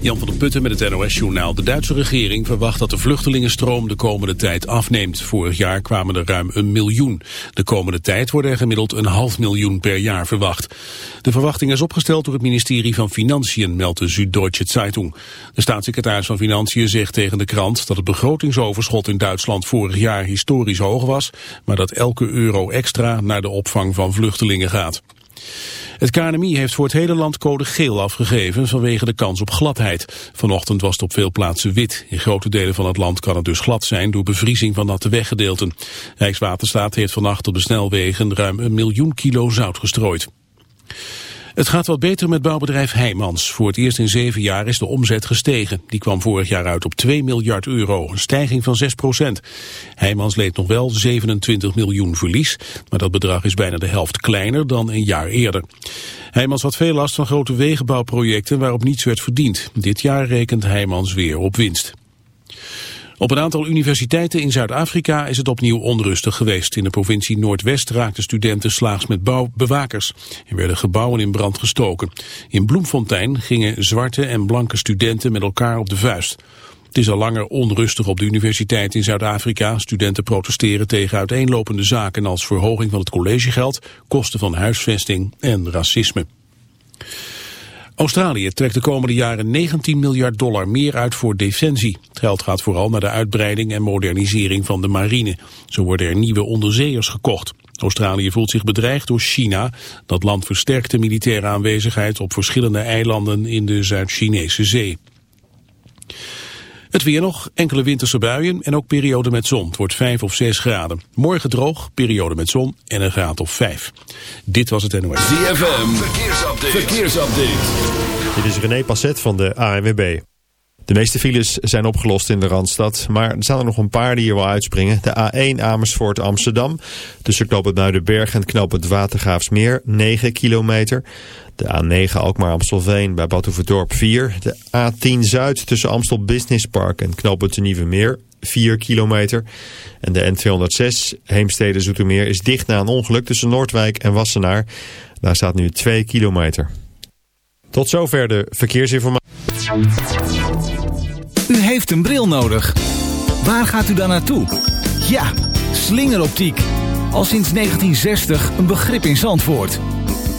Jan van der Putten met het NOS-journaal. De Duitse regering verwacht dat de vluchtelingenstroom de komende tijd afneemt. Vorig jaar kwamen er ruim een miljoen. De komende tijd worden er gemiddeld een half miljoen per jaar verwacht. De verwachting is opgesteld door het ministerie van Financiën, meldt de Süddeutsche Zeitung. De staatssecretaris van Financiën zegt tegen de krant dat het begrotingsoverschot in Duitsland vorig jaar historisch hoog was, maar dat elke euro extra naar de opvang van vluchtelingen gaat. Het KNMI heeft voor het hele land code geel afgegeven vanwege de kans op gladheid. Vanochtend was het op veel plaatsen wit. In grote delen van het land kan het dus glad zijn door bevriezing van natte weggedeelten. Rijkswaterstaat heeft vannacht op de snelwegen ruim een miljoen kilo zout gestrooid. Het gaat wat beter met bouwbedrijf Heijmans. Voor het eerst in zeven jaar is de omzet gestegen. Die kwam vorig jaar uit op 2 miljard euro, een stijging van 6 procent. Heijmans leed nog wel 27 miljoen verlies, maar dat bedrag is bijna de helft kleiner dan een jaar eerder. Heijmans had veel last van grote wegenbouwprojecten waarop niets werd verdiend. Dit jaar rekent Heijmans weer op winst. Op een aantal universiteiten in Zuid-Afrika is het opnieuw onrustig geweest. In de provincie Noordwest raakten studenten slaags met bewakers. Er werden gebouwen in brand gestoken. In Bloemfontein gingen zwarte en blanke studenten met elkaar op de vuist. Het is al langer onrustig op de universiteit in Zuid-Afrika. Studenten protesteren tegen uiteenlopende zaken als verhoging van het collegegeld, kosten van huisvesting en racisme. Australië trekt de komende jaren 19 miljard dollar meer uit voor defensie. Geld gaat vooral naar de uitbreiding en modernisering van de marine. Zo worden er nieuwe onderzeeërs gekocht. Australië voelt zich bedreigd door China. Dat land versterkt de militaire aanwezigheid op verschillende eilanden in de Zuid-Chinese zee. Het weer nog, enkele winterse buien en ook periode met zon. Het wordt 5 of 6 graden. Morgen droog, periode met zon en een graad of 5. Dit was het NOS. ZFM, verkeersupdate. verkeersupdate. Dit is René Passet van de ANWB. De meeste files zijn opgelost in de Randstad, maar er zijn er nog een paar die er wel uitspringen. De A1 Amersfoort Amsterdam, tussen knooppunt Muidenberg en knooppunt Watergraafsmeer, 9 kilometer. De A9 Alkmaar Amstelveen bij Badhoevedorp 4. De A10 Zuid tussen Amstel Business Park en knooppunt Nieuwe Meer, 4 kilometer. En de N206 Heemstede Zoetermeer is dicht na een ongeluk tussen Noordwijk en Wassenaar. Daar staat nu 2 kilometer. Tot zover de verkeersinformatie. U heeft een bril nodig. Waar gaat u dan naartoe? Ja, slingeroptiek. Al sinds 1960 een begrip in Zandvoort.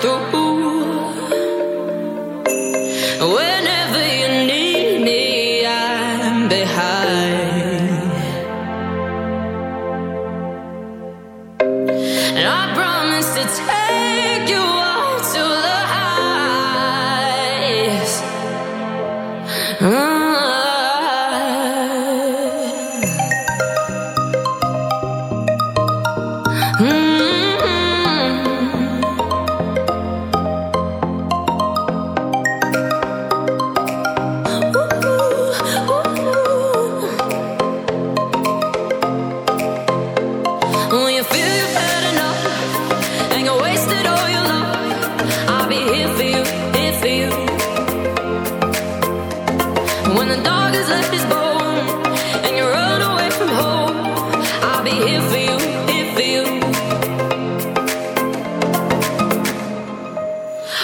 tu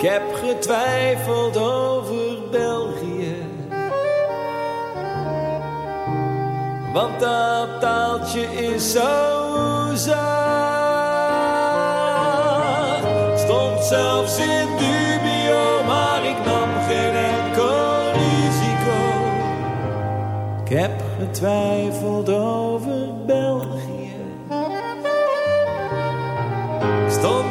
Ik heb getwijfeld over België. Want dat taaltje is zo zacht. Stond zelfs in dubio, maar ik nam geen enkel risico. Ik heb getwijfeld over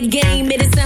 that game. it is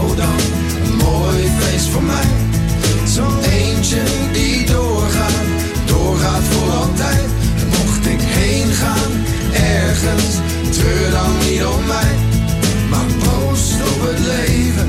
een mooi feest voor mij. Zo'n eentje die doorgaat, doorgaat voor altijd. Mocht ik heen gaan, ergens, treur dan niet om mij. Maar proost op het leven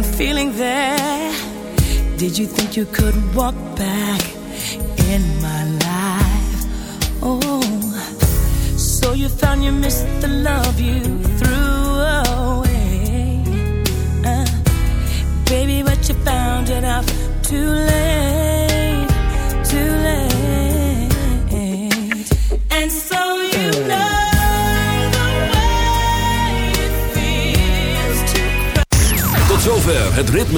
one feeling there. Did you think you could walk